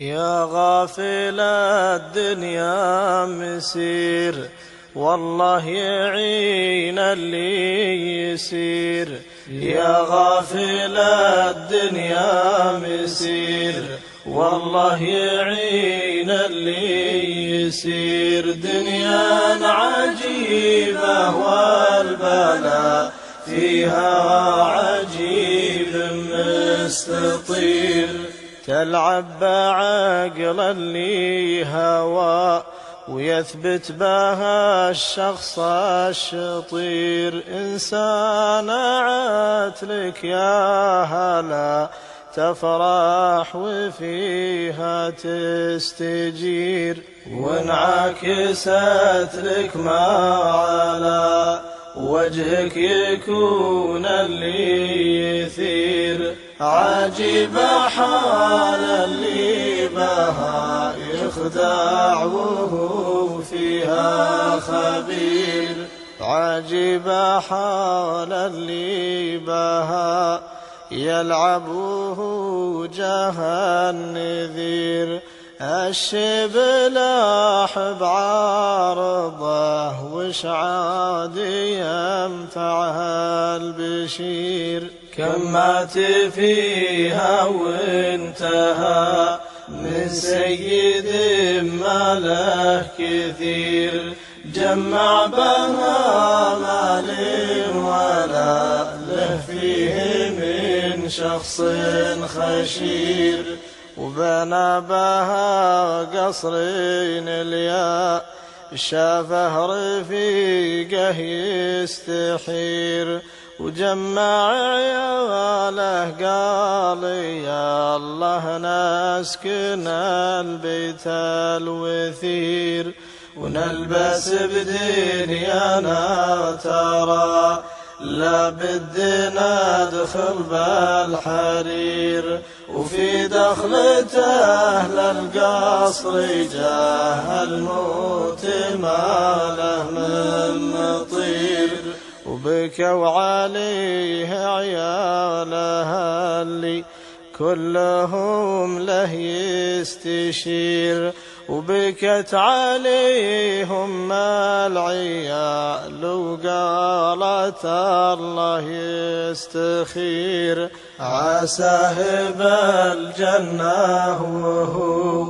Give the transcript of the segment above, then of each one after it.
يا غافل الدنيا مسير والله يعين اللي يسير. يا غافل الدنيا مسير والله يعين اللي يسير. دنيا عجيبة والبلاء فيها عجيب مستطير. تلعب بعقل اللي هوى ويثبت بها الشخص الشطير. إنسان عتلك يا هلا تفرح وفيها تستجير. وانعكست لك ما على وجهك يكون اللي يثير. عجيب حال اللي بها يخدع فيها خبير. عجيب حال اللي بها يلعب وهو جاه النذير الشب لاح بعارضه وش عاد ينفعها البشير. كم مات فيها وانتهى من سيد ما له كثير. جمع بها مال ولا له فيه من شخص خشير. وبنى بها قصرين الياء شافه رفيقه يستحير. وجمع عياله قال يا الله نسكن البيت الوثير ونلبس بدنيانا ترى. لا بدنا ندخل بالحرير وفي دخلة أهل القصر جاه الموت ما له من مطير. وبكوا عليه عيالها اللي كلهم له يستشير. وبكت عليهم العيال وقالت الله يستخير. عساه بالجنة وهو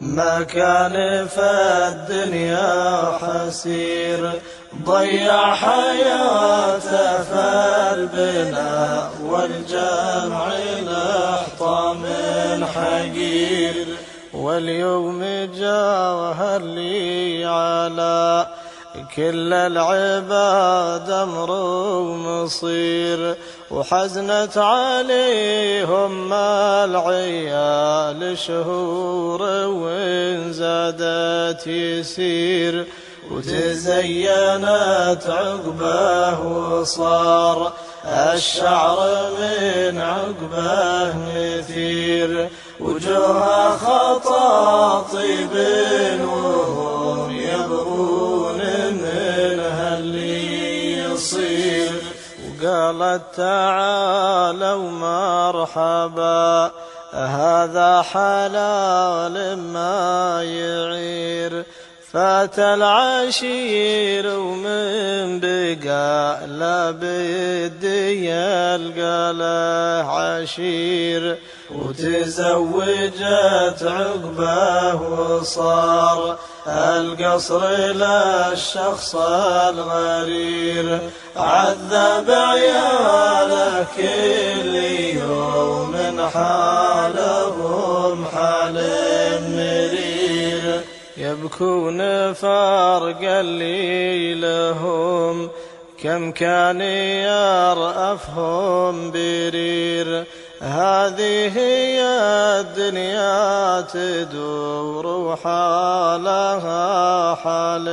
ما كان في الدنيا حسير. ضيع حياته في البناء والجمع لحظة من حقير واليوم جاه اللي على كل العباد أمر مصير وحزنت عليهم العيال شهور وإن زادت يسير وتزينت عقبه وصار الشعر من عقبه مثير وجوه خطاطيب وهم يبغون منها اللي يصير. وقالت تعالوا مرحبا هذا حلال ما يعير. فات العشير ومن بقى لا بدي يلقى له عشير. وتزوجت عقبه وصار القصر للشخص الغرير. عذب عياله كل يوم حالهم حال مرير يبكون فرق اللي لهم. كم كان يرأفهم برير. هذه هي الدنيا تدور وحالها حال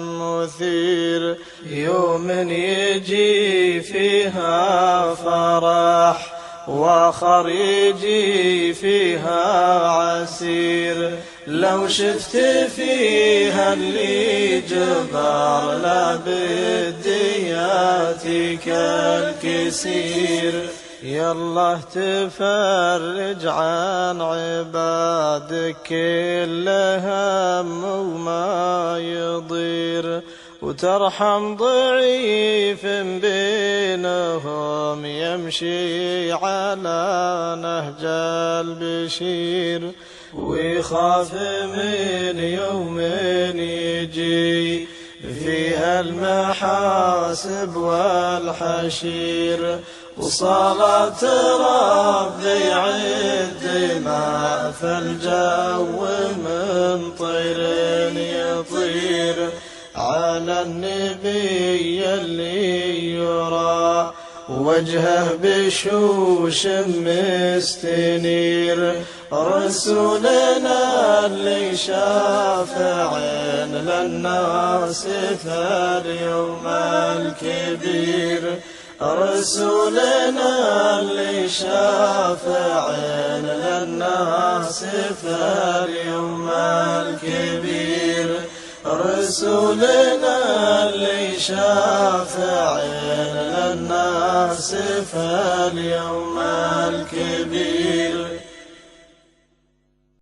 مثير. يوم يجي فيها فرح. واخر يجي فيها عسير. لو شفت فيها اللي جبار لا بدياتك الكسير. يالله تفرج عن عبادك كل هم وما يضير. وترحم ضعيف بينهم يمشي على نهج البشير. ويخاف من يوم يجي فيها المحاسب والحشير. وصلاة ربي عد ما في الجو من طير يطير. على النبي اللي يرى وجهه بشوش مستنير. رسولنا اللي شافع للناس في اليوم الكبير. رسولنا اللي شافع للناس في اليوم الكبير. رسولنا اللي شافع للناس في اليوم الكبير